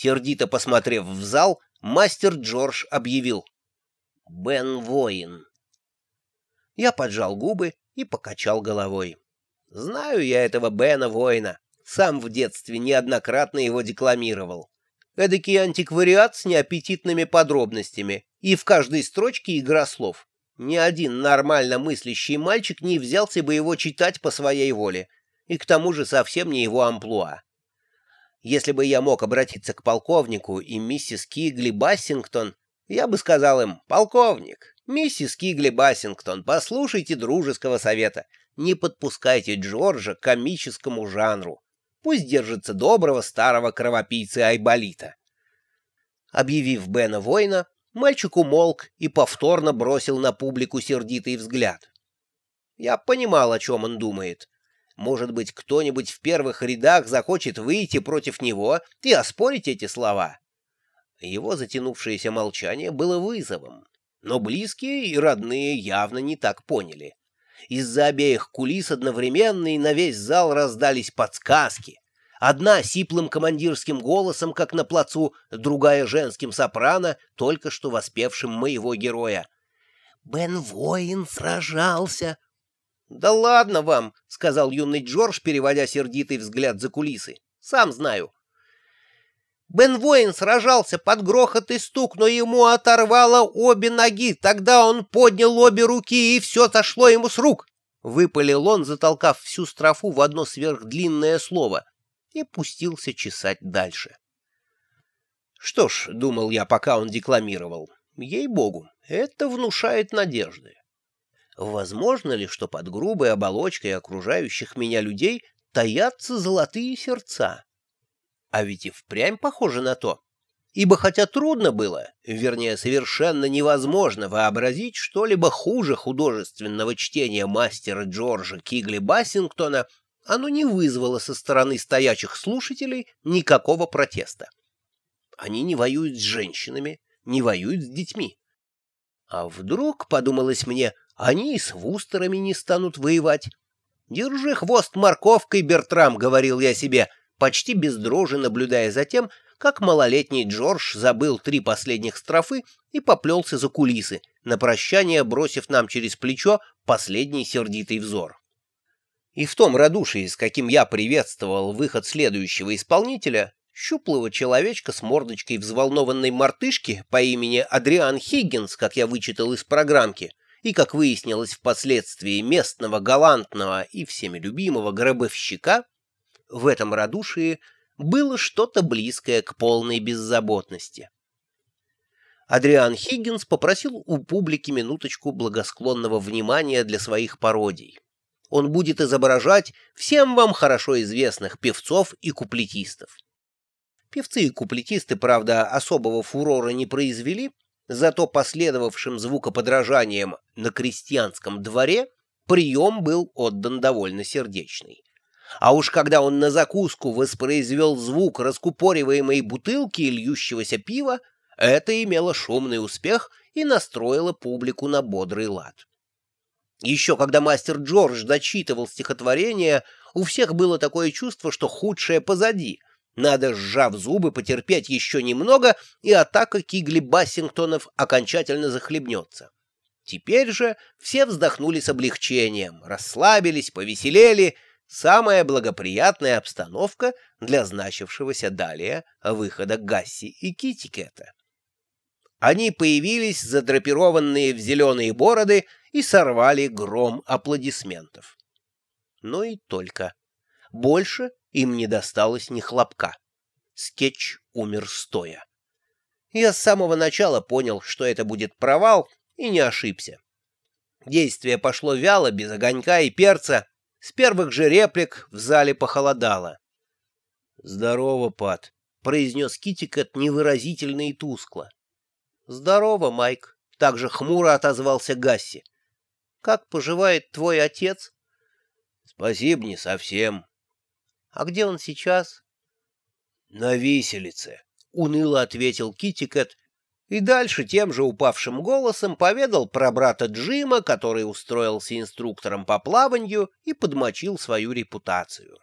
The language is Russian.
Сердито посмотрев в зал, мастер Джордж объявил. «Бен воин». Я поджал губы и покачал головой. Знаю я этого Бена воина. Сам в детстве неоднократно его декламировал. Эдакий антиквариат с неаппетитными подробностями, и в каждой строчке игра слов. Ни один нормально мыслящий мальчик не взялся бы его читать по своей воле, и к тому же совсем не его амплуа. Если бы я мог обратиться к полковнику и миссис Кигли Бассингтон, я бы сказал им, «Полковник, миссис Кигли Бассингтон, послушайте дружеского совета, не подпускайте Джорджа к комическому жанру. Пусть держится доброго старого кровопийцы Айболита». Объявив Бена воина, мальчик умолк и повторно бросил на публику сердитый взгляд. Я понимал, о чем он думает. Может быть, кто-нибудь в первых рядах захочет выйти против него и оспорить эти слова. Его затянувшееся молчание было вызовом, но близкие и родные явно не так поняли. Из-за обеих кулис одновременно и на весь зал раздались подсказки. Одна сиплым командирским голосом, как на плацу, другая женским сопрано, только что воспевшим моего героя. «Бен Воин сражался!» «Да ладно вам», — сказал юный Джордж, переводя сердитый взгляд за кулисы. «Сам знаю». Бен Воин сражался под грохот и стук, но ему оторвало обе ноги. Тогда он поднял обе руки, и все сошло ему с рук. Выпалил он, затолкав всю строфу в одно сверхдлинное слово, и пустился чесать дальше. Что ж, думал я, пока он декламировал, ей-богу, это внушает надежды. Возможно ли, что под грубой оболочкой окружающих меня людей таятся золотые сердца? А ведь и впрямь похоже на то. Ибо хотя трудно было, вернее, совершенно невозможно вообразить что-либо хуже художественного чтения мастера Джорджа Кигли Бассингтона, оно не вызвало со стороны стоячих слушателей никакого протеста. Они не воюют с женщинами, не воюют с детьми. А вдруг, подумалось мне, они и с вустерами не станут воевать. «Держи хвост морковкой, Бертрам», — говорил я себе, почти без дрожи наблюдая за тем, как малолетний Джордж забыл три последних строфы и поплелся за кулисы, на прощание бросив нам через плечо последний сердитый взор. И в том радушии, с каким я приветствовал выход следующего исполнителя, щуплого человечка с мордочкой взволнованной мартышки по имени Адриан Хиггинс, как я вычитал из программки, и, как выяснилось впоследствии, местного галантного и всеми любимого гробовщика, в этом радушии было что-то близкое к полной беззаботности. Адриан Хиггинс попросил у публики минуточку благосклонного внимания для своих пародий. Он будет изображать всем вам хорошо известных певцов и куплетистов. Певцы и куплетисты, правда, особого фурора не произвели, Зато последовавшим звукоподражанием на крестьянском дворе прием был отдан довольно сердечный. А уж когда он на закуску воспроизвел звук раскупориваемой бутылки и льющегося пива, это имело шумный успех и настроило публику на бодрый лад. Еще когда мастер Джордж дочитывал стихотворение, у всех было такое чувство, что худшее позади — надо, сжав зубы, потерпеть еще немного, и атака Кигли Бассингтонов окончательно захлебнется. Теперь же все вздохнули с облегчением, расслабились, повеселели. Самая благоприятная обстановка для значившегося далее выхода Гасси и Китикета. Они появились, задрапированные в зеленые бороды, и сорвали гром аплодисментов. Но и только. Больше им не досталось ни хлопка. Скетч умер стоя. Я с самого начала понял, что это будет провал, и не ошибся. Действие пошло вяло, без огонька и перца. С первых же реплик в зале похолодало. «Здорово, Пат», — произнес Китекэт невыразительно и тускло. «Здорово, Майк», — также хмуро отозвался Гасси. «Как поживает твой отец?» «Спасибо, не совсем. А где он сейчас? — На виселице, — уныло ответил Китикет, и дальше тем же упавшим голосом поведал про брата Джима, который устроился инструктором по плаванию и подмочил свою репутацию.